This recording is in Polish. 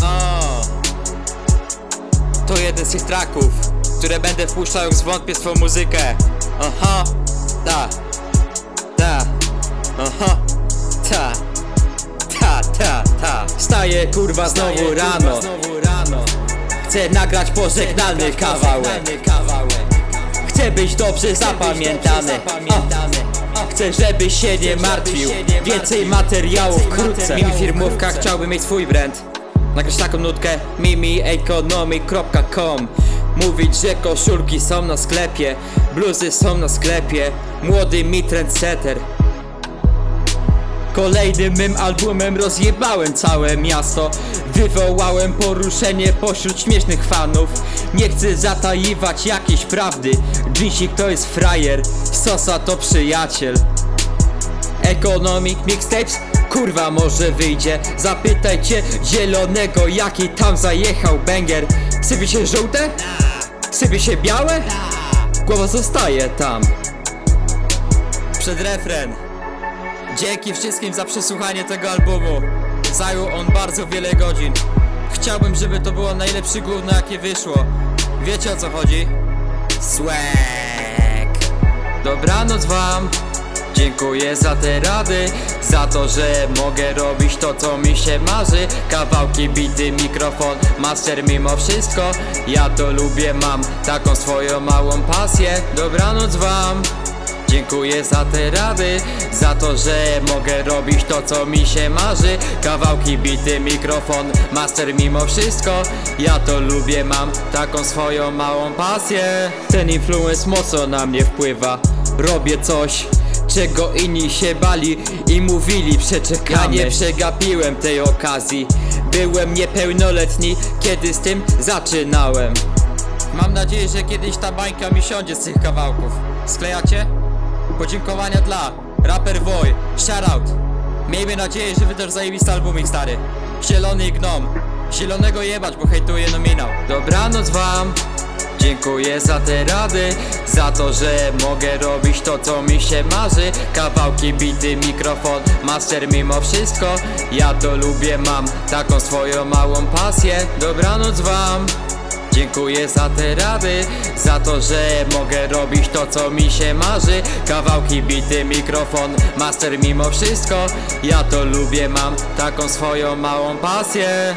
No. To jeden z tych traków, które będę wpuszczał jak zwątpię swą muzykę. Aha, ta, ta, aha, ta, ta, ta, ta. Staję kurwa znowu rano, kurwa, znowu rano. Chcę nagrać pożegnalny kawałek. Chcę być dobrze zapamiętany. A, Chcę żebyś się nie martwił. Więcej materiałów wkrótce. Mimi firmówka chciałby mieć swój brand. Nagrać taką nutkę mimieconomic.com Mówić, że koszulki są na sklepie Bluzy są na sklepie. Młody mi trendsetter Kolejnym mym albumem rozjebałem całe miasto. Wywołałem poruszenie pośród śmiesznych fanów. Nie chcę zataiwać jakiejś prawdy. Dzinsik to jest frajer, Sosa to przyjaciel. Economic Mixtapes? Kurwa może wyjdzie. Zapytajcie zielonego jaki tam zajechał banger. Sypie się żółte? Sypie się białe? Głowa zostaje tam. Przed refren Dzięki wszystkim za przesłuchanie tego albumu. Zajął on bardzo wiele godzin. Chciałbym, żeby to było najlepsze gówno jakie wyszło. Wiecie o co chodzi? Swag. Dobranoc wam. Dziękuję za te rady, za to, że mogę robić to, co mi się marzy. Kawałki, bity, mikrofon, master mimo wszystko. Ja to lubię, mam taką swoją małą pasję. Dobranoc wam. Dziękuję za te rady, za to, że mogę robić to, co mi się marzy. Kawałki, bity, mikrofon, master mimo wszystko. Ja to lubię, mam taką swoją małą pasję. Ten influence mocno na mnie wpływa. Robię coś. Czego inni się bali i mówili przeczekamy Ja nie przegapiłem tej okazji Byłem niepełnoletni, kiedy z tym zaczynałem Mam nadzieję, że kiedyś ta bańka mi siądzie z tych kawałków Sklejacie? Podziękowania dla Rapper Boy, shoutout Miejmy nadzieję, że wydasz zajebisty albumik stary Zielony gnom Zielonego jebać, bo hejtuje nominał Dobranoc wam Dziękuję za te rady, za to, że mogę robić to, co mi się marzy. Kawałki, bity, mikrofon, master mimo wszystko. Ja to lubię, mam taką swoją małą pasję. Dobranoc wam. Dziękuję za te rady, za to, że mogę robić to, co mi się marzy. Kawałki, bity, mikrofon, master mimo wszystko. Ja to lubię, mam taką swoją małą pasję.